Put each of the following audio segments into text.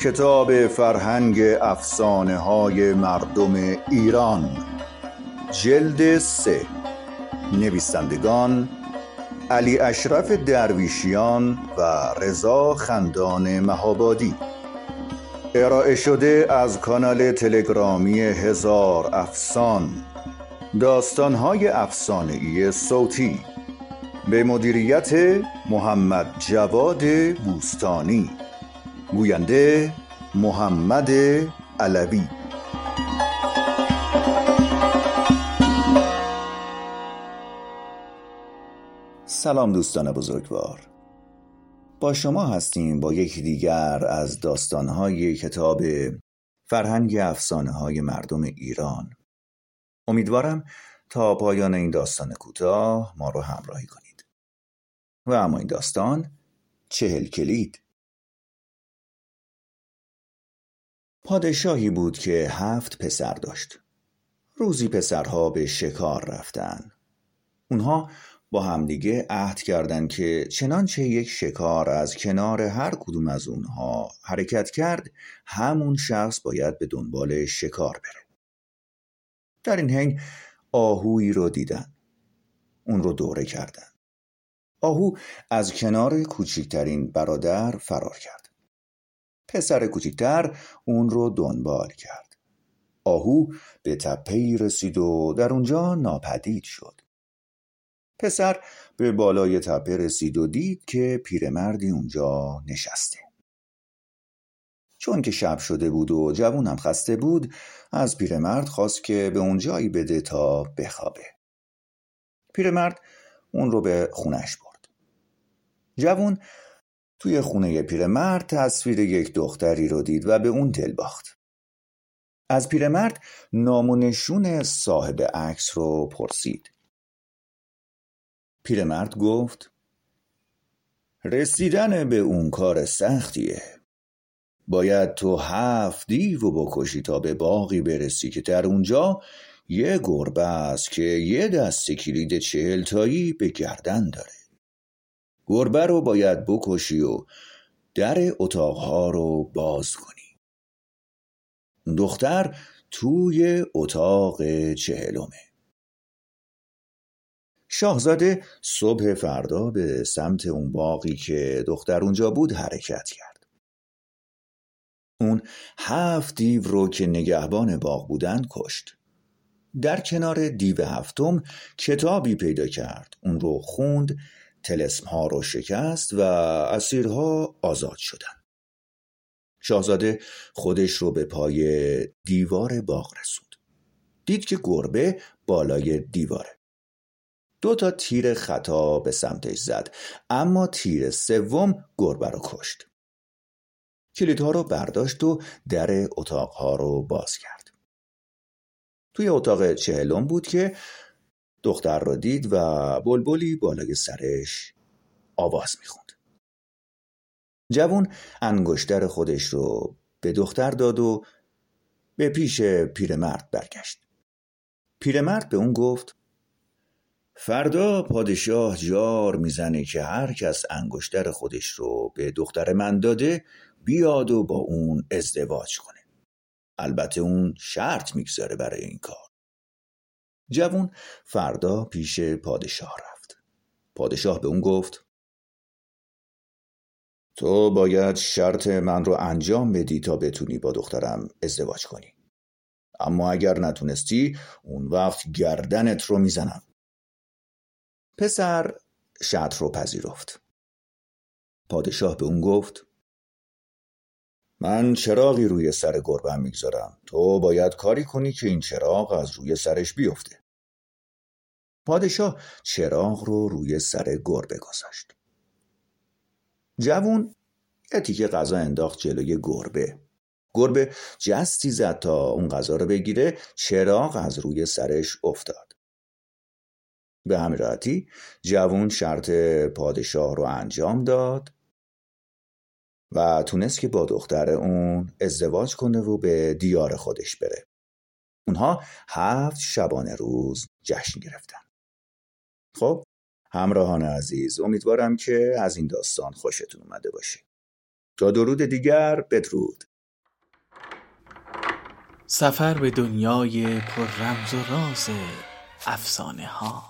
کتاب فرهنگ افسانه های مردم ایران جلد سه. نویسندگان علی اشرف درویشیان و رضا خندان مهابادی. ارائه شده از کانال تلگرامی هزار افسان. داستانهای افسانهای صوتی. به مدیریت محمد جواد بوستانی. گوینده محمد علوی. سلام دوستان بزرگوار. با شما هستیم با یکی دیگر از داستانهای کتاب فرهنگ افسانه های مردم ایران. امیدوارم تا پایان این داستان کوتاه ما رو همراهی کنید. و اما این داستان چهل کلید. پادشاهی بود که هفت پسر داشت. روزی پسرها به شکار رفتن. اونها با همدیگه عهد کردند که چنانچه یک شکار از کنار هر کدوم از اونها حرکت کرد همون شخص باید به دنبال شکار بره. در این حین آهویی رو دیدن. اون رو دوره کردن. آهو از کنار کوچکترین برادر فرار کرد. پسر کوچکتر اون رو دنبال کرد. آهو به تپهی رسید و در اونجا ناپدید شد. پسر به بالای تپه رسید و دید که پیرمردی اونجا نشسته. چون که شب شده بود و جوونم خسته بود از پیرمرد خواست که به اون جایی بده تا بخوابه. پیرمرد اون رو به خونش برد. جوون توی خونه پیرمرد تصویر یک دختری رو دید و به اون دل باخت. از پیرمرد نام و صاحب عکس رو پرسید. پیرمرد گفت رسیدن به اون کار سختیه. باید تو هفت دیو بکشی تا به باقی برسی که در اونجا یه گربه است که یه دست کلید چهلتایی به گردن داره. گربه رو باید بکشی و در اتاقها رو باز کنی. دختر توی اتاق چهلمه. شاهزاده صبح فردا به سمت اون باقی که دختر اونجا بود حرکت کرد. اون هفت دیو رو که نگهبان باغ بودن کشت. در کنار دیو هفتم کتابی پیدا کرد. اون رو خوند تلسم ها رو شکست و اسیرها آزاد شدن شاهزاده خودش رو به پای دیوار باغ رسوند. دید که گربه بالای دیواره. دو تا تیر خطا به سمتش زد اما تیر سوم گربه رو کشت. کلیدها رو برداشت و در اتاقها رو باز کرد. توی اتاق چهلم بود که دختر را دید و بلبلی بالای سرش آواز می‌خوند. جوون انگشتر خودش رو به دختر داد و به پیش پیرمرد برگشت. پیرمرد به اون گفت فردا پادشاه جار می‌زنه که هر کس انگشتر خودش رو به دختر من داده بیاد و با اون ازدواج کنه. البته اون شرط می‌گذاره برای این کار. جوون فردا پیش پادشاه رفت. پادشاه به اون گفت تو باید شرط من رو انجام بدی تا بتونی با دخترم ازدواج کنی. اما اگر نتونستی اون وقت گردنت رو می‌زنم. پسر شرط رو پذیرفت. پادشاه به اون گفت من چراغی روی سر گربم می‌گذارم. تو باید کاری کنی که این چراغ از روی سرش بیفته. پادشاه چراغ رو روی سر گربه گذاشت. جوون یه تیکه غذا انداخت جلوی گربه. گربه جستی زد تا اون غذا رو بگیره چراغ از روی سرش افتاد. به همین راحتی جوون شرط پادشاه رو انجام داد. و تونست که با دختر اون ازدواج کنه و به دیار خودش بره. اونها هفت شبانه روز جشن گرفتن. خب همراهان عزیز امیدوارم که از این داستان خوشتون اومده باشه. تا درود دیگر بدرود. سفر به دنیای پر رمز و راز افسانه ها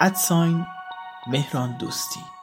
ادساین مهران دوستی.